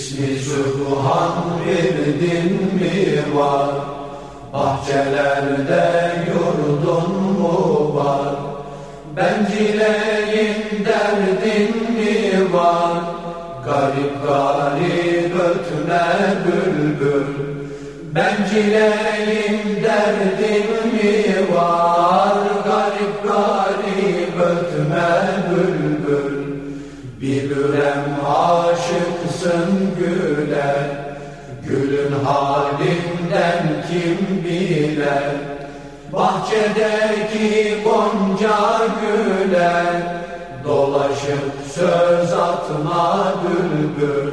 İsmi Sübhan verdin mi var? Bahçelerde yurdun mu var? Bencileyin derdin mi var? Garip garip ötme bülbül Bencileyin derdin mi var? Garip garip ötme bülbül Bilürem aşıksın güle Gülün halinden kim biler Bahçedeki gonca güle Dolaşıp söz atma bülbül.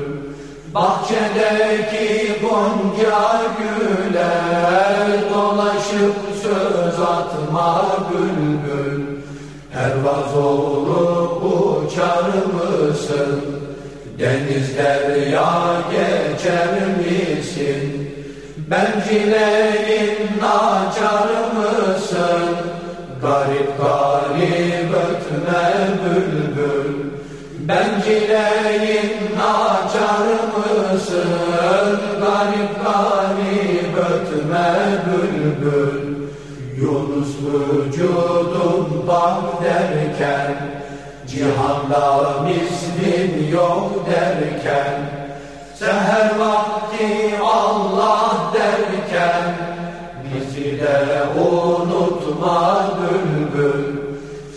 Bahçedeki gonca güle Dolaşıp söz atma bülbül. Pervaz olup uçar mısın? Deniz derya geçer misin? Bencileyin açar mısın? Garip garip ötme bülbül Bencileyin açar mısın? Garip garip ötme bülbül Yunus vücudum bak derken Cihanda mislim yok derken Seher vakti Allah derken Bizi de unutma bülbül.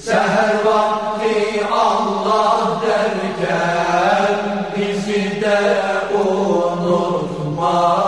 Seher vakti Allah derken Bizi de unutma